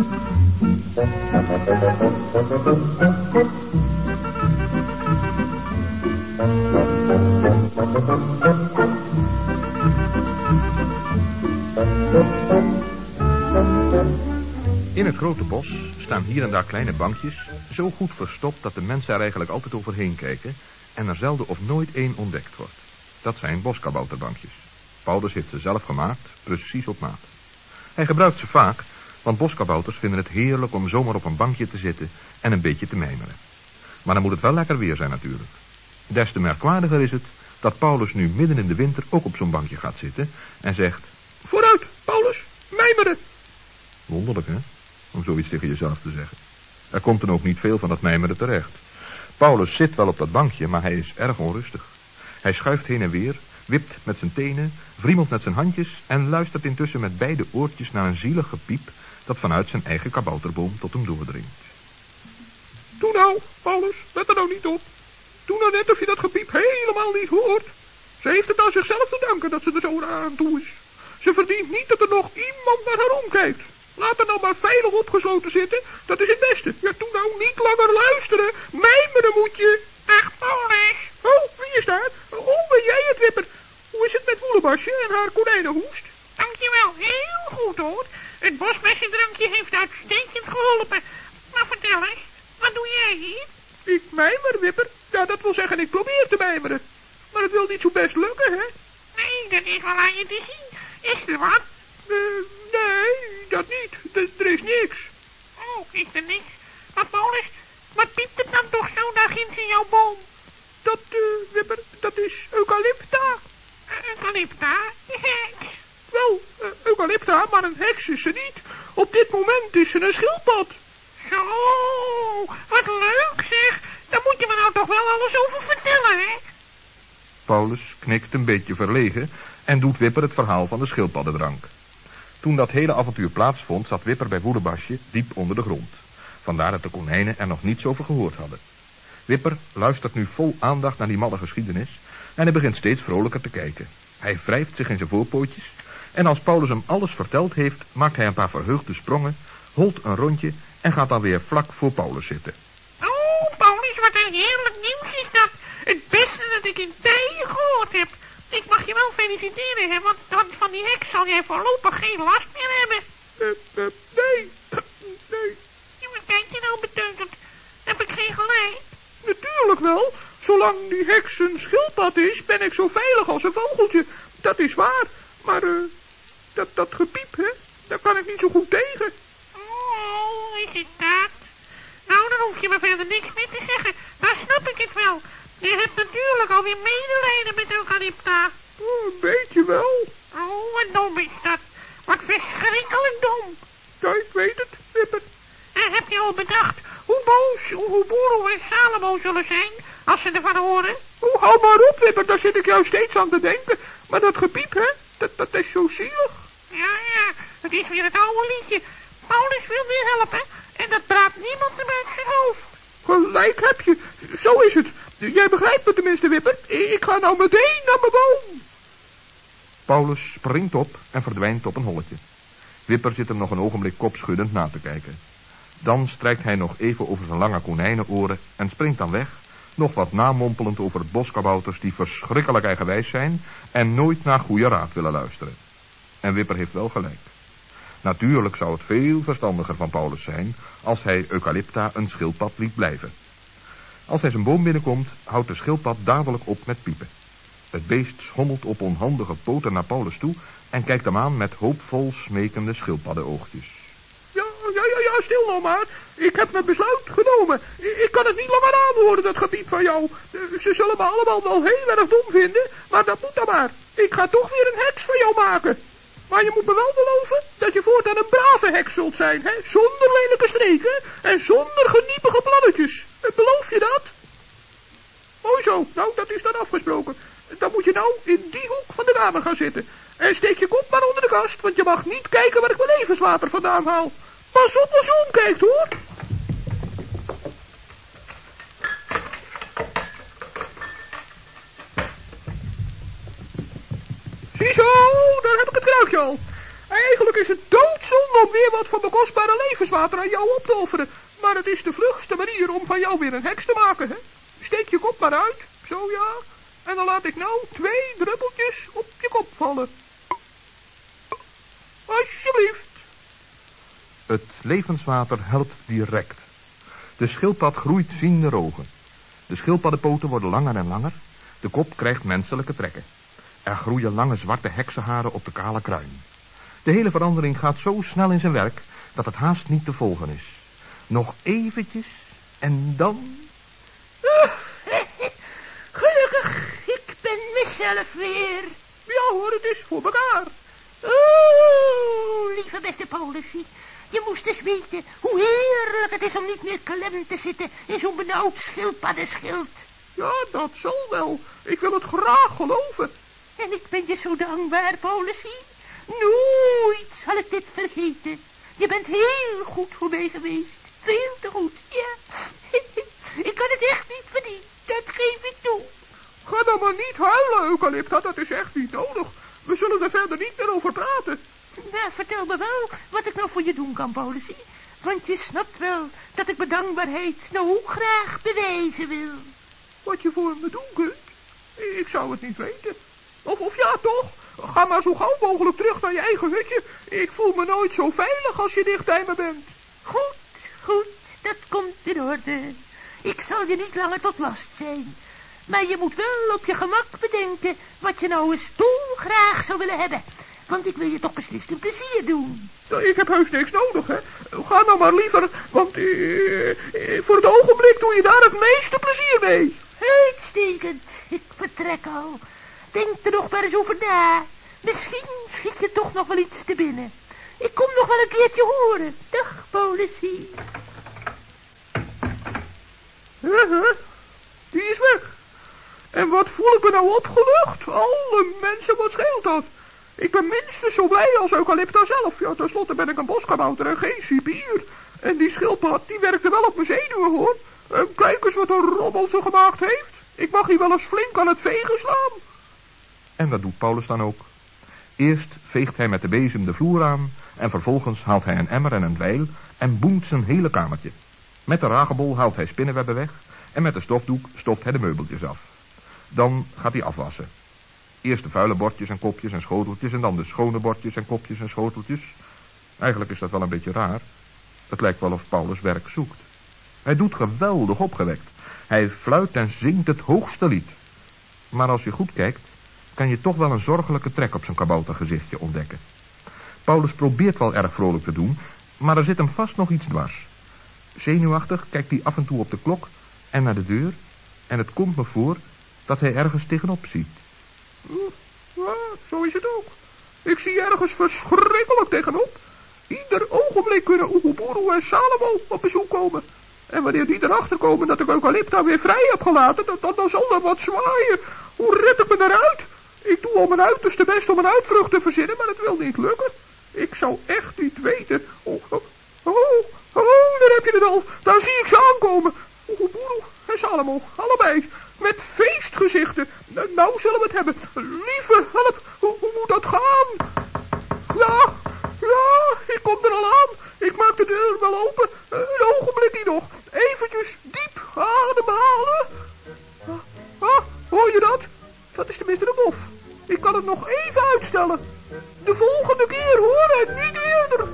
In het grote bos staan hier en daar kleine bankjes, zo goed verstopt dat de mensen er eigenlijk altijd overheen kijken en er zelden of nooit één ontdekt wordt. Dat zijn boskabouterbankjes. Paulus heeft ze zelf gemaakt, precies op maat. Hij gebruikt ze vaak, want boskabouters vinden het heerlijk om zomaar op een bankje te zitten en een beetje te mijmeren. Maar dan moet het wel lekker weer zijn natuurlijk. Des te merkwaardiger is het dat Paulus nu midden in de winter ook op zo'n bankje gaat zitten en zegt... Vooruit, Paulus, mijmeren. Wonderlijk, hè? Om zoiets tegen jezelf te zeggen. Er komt dan ook niet veel van dat mijmeren terecht. Paulus zit wel op dat bankje, maar hij is erg onrustig. Hij schuift heen en weer, wipt met zijn tenen, wriemelt met zijn handjes en luistert intussen met beide oortjes naar een zielig gepiep dat vanuit zijn eigen kabouterboom tot hem doordringt. Doe nou, Paulus, let er nou niet op. Doe nou net of je dat gepiep helemaal niet hoort. Ze heeft het aan zichzelf te danken dat ze er zo aan toe is. Ze verdient niet dat er nog iemand naar haar omkijkt. Laat haar nou maar veilig opgesloten zitten. Dat is het beste. Ja, doe nou niet langer luisteren. Mijmeren moet je. Ach, Paulus. Oh, wie is daar? Oh, ben jij het, Wipper? Hoe is het met Haar konijnenhoest? Dankjewel, heel goed hoor. Het bosbessendrankje heeft uitstekend geholpen. Maar vertel eens, wat doe jij hier? Ik mijmer, Wipper. Ja, dat wil zeggen, ik probeer te mijmeren. Maar het wil niet zo best lukken, hè? Nee, dat is wel aan je te zien. Is er wat? Uh, nee, dat niet. D er is niks. Oh, is er niks? Maar Paulus, wat piept het dan toch zo daar ginds in jouw boom? Dat, uh, Wipper, dat is eucalypta. Eucalypta? Wel, eucalypta, maar een heks is ze niet. Op dit moment is ze een schildpad. Zo, wat leuk zeg. Daar moet je me nou toch wel alles over vertellen, hè? Paulus knikt een beetje verlegen en doet Wipper het verhaal van de schildpaddendrank. Toen dat hele avontuur plaatsvond, zat Wipper bij Woedebasje diep onder de grond. Vandaar dat de konijnen er nog niets over gehoord hadden. Wipper luistert nu vol aandacht naar die malle geschiedenis en hij begint steeds vrolijker te kijken. Hij wrijft zich in zijn voorpootjes en als Paulus hem alles verteld heeft, maakt hij een paar verheugde sprongen, holt een rondje en gaat dan weer vlak voor Paulus zitten. Oh, Paulus, wat een heerlijk nieuws is dat. Het beste dat ik in tijden gehoord heb. Ik mag je wel feliciteren, hè, want, want van die heks zal jij voorlopig geen last meer hebben. Uh, uh, nee, nee. Ja, maar kijk je nou beteuterd? Heb ik geen gelijk? Natuurlijk wel. Zolang die heks een schildpad is, ben ik zo veilig als een vogeltje. Dat is waar. Maar, uh, dat, dat gepiep, hè, daar kan ik niet zo goed tegen. Oh, is het dat? Nou, dan hoef je me verder niks meer te zeggen. Dan snap ik het wel. Je hebt natuurlijk alweer medelijden met Eucalypta. Oh, een beetje wel. Oh, wat dom is dat. Wat verschrikkelijk dom. Ja, ik weet het, Wipper. En heb je al bedacht hoe boos, hoe Boero en Salomo zullen zijn als ze ervan horen? Oh, hou maar op, Wipper, daar zit ik jou steeds aan te denken. Maar dat gepiep, hè, dat, dat is zo zielig. Ja, ja, het is weer het oude liedje. Paulus wil weer helpen en dat praat niemand hem uit zijn hoofd. Gelijk heb je, zo is het. Jij begrijpt me tenminste, Wipper. Ik ga nou meteen naar mijn boom. Paulus springt op en verdwijnt op een holletje. Wipper zit hem nog een ogenblik kopschuddend na te kijken. Dan strijkt hij nog even over zijn lange konijnenoren en springt dan weg, nog wat namompelend over boskabouters die verschrikkelijk eigenwijs zijn en nooit naar goede raad willen luisteren. En Wipper heeft wel gelijk. Natuurlijk zou het veel verstandiger van Paulus zijn als hij Eucalypta een schildpad liet blijven. Als hij zijn boom binnenkomt, houdt de schildpad dadelijk op met piepen. Het beest schommelt op onhandige poten naar Paulus toe en kijkt hem aan met hoopvol smekende schildpaddenoogjes. Ja, ja, ja, stil nou maar. Ik heb mijn besluit genomen. Ik kan het niet langer aanhoren, dat gebied van jou. Ze zullen me allemaal wel heel erg dom vinden, maar dat moet dan maar. Ik ga toch weer een heks van jou maken. Maar je moet me wel beloven dat je voortaan een brave heks zult zijn, hè? Zonder lelijke streken en zonder geniepige plannetjes. Beloof je dat? Mooi zo, nou dat is dan afgesproken. Dan moet je nou in die hoek van de kamer gaan zitten. En steek je kop maar onder de kast, want je mag niet kijken waar ik mijn levenswater vandaan haal. Pas op als je omkijkt, hoor. Ziezo, daar heb ik het kruikje al. Eigenlijk is het doodzonde om weer wat van mijn kostbare levenswater aan jou op te offeren. Maar het is de vlugste manier om van jou weer een heks te maken, hè? Steek je kop maar uit. Zo ja. En dan laat ik nou twee druppeltjes op je kop vallen. Alsjeblieft. Het levenswater helpt direct. De schildpad groeit ziende ogen. De schildpaddenpoten worden langer en langer. De kop krijgt menselijke trekken. Er groeien lange zwarte heksenharen op de kale kruin. De hele verandering gaat zo snel in zijn werk dat het haast niet te volgen is. Nog eventjes en dan... Gelukkig, ik ben mezelf weer. Ja hoor, het is voor elkaar. Politie. Je moest eens weten hoe heerlijk het is om niet meer klem te zitten in zo'n benauwd schildpaddenschild. Ja, dat zal wel. Ik wil het graag geloven. En ik ben je zo dankbaar, politie. Nooit zal ik dit vergeten. Je bent heel goed voor mij geweest. Veel te goed, ja. ik kan het echt niet verdienen, dat geef ik toe. Ga dan maar niet huilen, Eucalypta, dat is echt niet nodig. We zullen er verder niet meer over praten. Nou, vertel me wel wat ik nou voor je doen kan, politie. Want je snapt wel dat ik mijn dankbaarheid nou graag bewijzen wil. Wat je voor me doen kunt? Ik zou het niet weten. Of, of ja, toch? Ga maar zo gauw mogelijk terug naar je eigen hutje. Ik voel me nooit zo veilig als je dicht bij me bent. Goed, goed, dat komt in orde. Ik zal je niet langer tot last zijn. Maar je moet wel op je gemak bedenken wat je nou eens graag zou willen hebben. Want ik wil je toch beslist een plezier doen. Ik heb heus niks nodig, hè. Ga nou maar liever, want uh, voor het ogenblik doe je daar het meeste plezier mee. Uitstekend. Ik vertrek al. Denk er nog maar eens over na. Misschien schiet je toch nog wel iets te binnen. Ik kom nog wel een keertje horen. Dag, politie. Die is weg. En wat voel ik me nou opgelucht? Alle mensen, wat scheelt dat? Ik ben minstens zo blij als Eucalypta zelf. Ja, tenslotte ben ik een boskabouter en geen cipier. En die schildpad, die werkte wel op mijn zenuwen, hoor. En kijk eens wat een rommel ze gemaakt heeft. Ik mag hier wel eens flink aan het vegen slaan. En dat doet Paulus dan ook. Eerst veegt hij met de bezem de vloer aan en vervolgens haalt hij een emmer en een dweil en boemt zijn hele kamertje. Met de ragebol haalt hij spinnenwebben weg en met de stofdoek stoft hij de meubeltjes af. Dan gaat hij afwassen. Eerst de vuile bordjes en kopjes en schoteltjes en dan de schone bordjes en kopjes en schoteltjes. Eigenlijk is dat wel een beetje raar. Het lijkt wel of Paulus werk zoekt. Hij doet geweldig opgewekt. Hij fluit en zingt het hoogste lied. Maar als je goed kijkt, kan je toch wel een zorgelijke trek op zijn kaboutergezichtje ontdekken. Paulus probeert wel erg vrolijk te doen, maar er zit hem vast nog iets dwars. Zenuwachtig kijkt hij af en toe op de klok en naar de deur, en het komt me voor dat hij ergens tegenop ziet. Ja, zo is het ook. Ik zie ergens verschrikkelijk tegenop. Ieder ogenblik kunnen Oeguburu en Salomo op bezoek komen. En wanneer die erachter komen dat ik Eucalypta weer vrij heb gelaten, dan, dan zal er wat zwaaien. Hoe red ik me daaruit? Ik doe al mijn uiterste best om een uitvlucht te verzinnen, maar het wil niet lukken. Ik zou echt niet weten. Oh, oh, oh, oh daar heb je het al. Daar zie ik ze aankomen. Oeguburu en Salomo, allebei. Met feestgezichten. Nou zullen we het hebben. Lieve help, hoe, hoe moet dat gaan? Ja, ja, ik kom er al aan. Ik maak de deur wel open. Een ogenblikje nog. Eventjes diep ademhalen. Ah, ah, hoor je dat? Dat is tenminste de bof. Ik kan het nog even uitstellen. De volgende keer hoor en niet eerder.